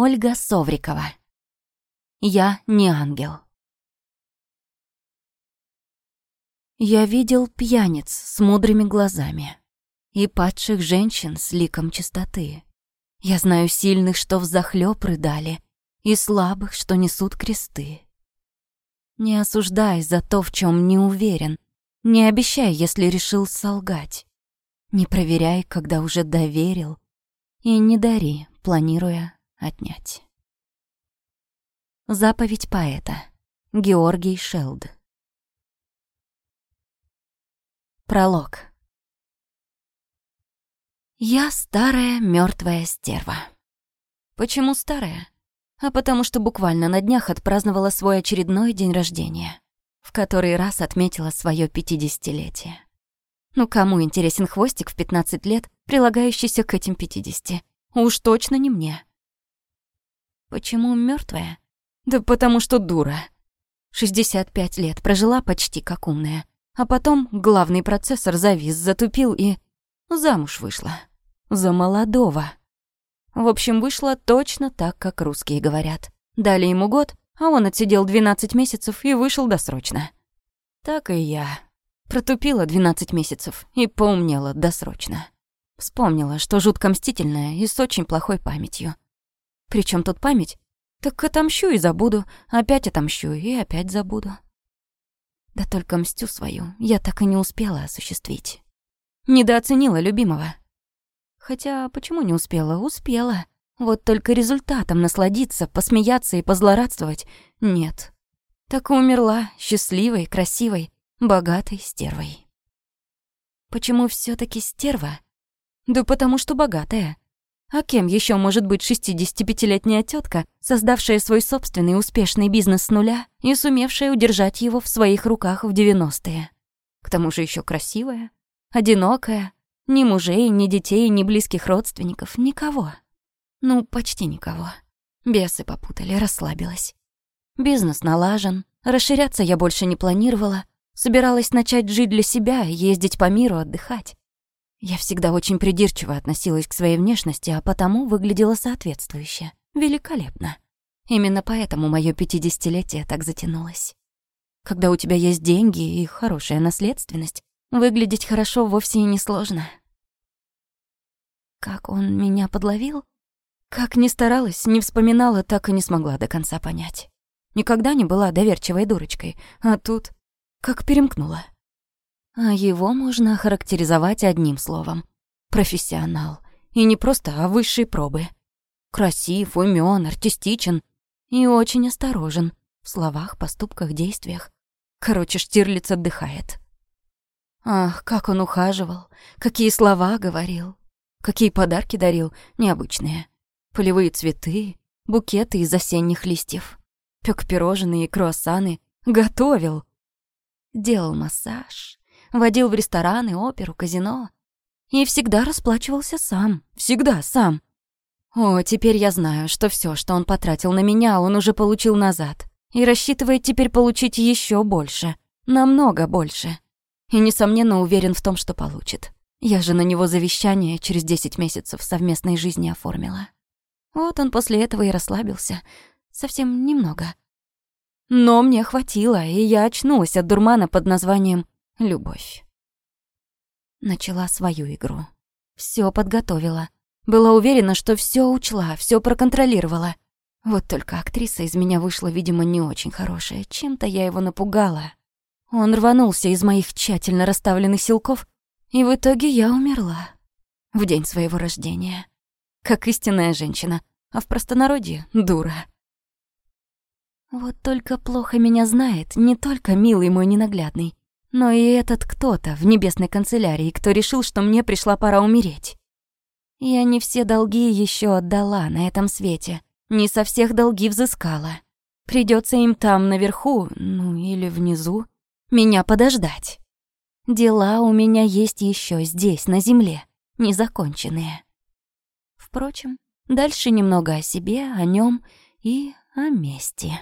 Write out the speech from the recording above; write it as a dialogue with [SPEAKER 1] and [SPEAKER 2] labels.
[SPEAKER 1] Ольга Соврикова. Я не ангел. Я видел пьяниц с мудрыми глазами и падших женщин с ликом чистоты. Я знаю сильных, что взахлёб рыдали, и слабых, что несут кресты. Не осуждай за то, в чем не уверен, не обещай, если решил солгать. Не проверяй, когда уже доверил, и не дари, планируя отнять. Заповедь поэта. Георгий Шелд. Пролог. Я старая мертвая стерва. Почему старая? А потому что буквально на днях отпраздновала свой очередной день рождения, в который раз отметила свое пятидесятилетие. Ну кому интересен хвостик в 15 лет, прилагающийся к этим 50? Уж точно не мне. Почему мертвая? Да потому что дура. 65 лет прожила почти как умная. А потом главный процессор завис, затупил и... Замуж вышла. За молодого. В общем, вышла точно так, как русские говорят. Дали ему год, а он отсидел 12 месяцев и вышел досрочно. Так и я. Протупила 12 месяцев и поумнела досрочно. Вспомнила, что жутко мстительная и с очень плохой памятью. При чем тут память? Так отомщу и забуду, опять отомщу и опять забуду. Да только мстю свою я так и не успела осуществить. Недооценила любимого. Хотя почему не успела? Успела. Вот только результатом насладиться, посмеяться и позлорадствовать нет. Так и умерла счастливой, красивой, богатой стервой. Почему все таки стерва? Да потому что богатая. А кем еще может быть 65-летняя тетка, создавшая свой собственный успешный бизнес с нуля и сумевшая удержать его в своих руках в 90-е? К тому же еще красивая, одинокая, ни мужей, ни детей, ни близких родственников, никого. Ну, почти никого. Бесы попутали, расслабилась. Бизнес налажен, расширяться я больше не планировала, собиралась начать жить для себя, ездить по миру, отдыхать. Я всегда очень придирчиво относилась к своей внешности, а потому выглядела соответствующе. Великолепно. Именно поэтому мое пятидесятилетие так затянулось. Когда у тебя есть деньги и хорошая наследственность, выглядеть хорошо вовсе и не сложно. Как он меня подловил? Как ни старалась, не вспоминала, так и не смогла до конца понять. Никогда не была доверчивой дурочкой, а тут как перемкнула. А его можно охарактеризовать одним словом. Профессионал. И не просто, а высшей пробы. Красив, умён, артистичен и очень осторожен в словах, поступках, действиях. Короче, Штирлиц отдыхает. Ах, как он ухаживал, какие слова говорил, какие подарки дарил, необычные. Полевые цветы, букеты из осенних листьев. Пёк пирожные и круассаны, готовил. Делал массаж, водил в рестораны, оперу, казино. И всегда расплачивался сам, всегда сам. О, теперь я знаю, что все, что он потратил на меня, он уже получил назад. И рассчитывает теперь получить еще больше, намного больше. И, несомненно, уверен в том, что получит. Я же на него завещание через 10 месяцев совместной жизни оформила. Вот он после этого и расслабился. Совсем немного. Но мне хватило, и я очнулась от дурмана под названием любовь. Начала свою игру. Все подготовила. Была уверена, что все учла, все проконтролировала. Вот только актриса из меня вышла, видимо, не очень хорошая. Чем-то я его напугала. Он рванулся из моих тщательно расставленных силков, и в итоге я умерла. В день своего рождения. Как истинная женщина, а в простонародье — дура. Вот только плохо меня знает не только милый мой ненаглядный, но и этот кто-то в небесной канцелярии, кто решил, что мне пришла пора умереть. Я не все долги еще отдала на этом свете, не со всех долги взыскала. Придется им там наверху, ну или внизу, меня подождать. Дела у меня есть еще здесь, на земле, незаконченные. Впрочем, дальше немного о себе, о нем и о мести.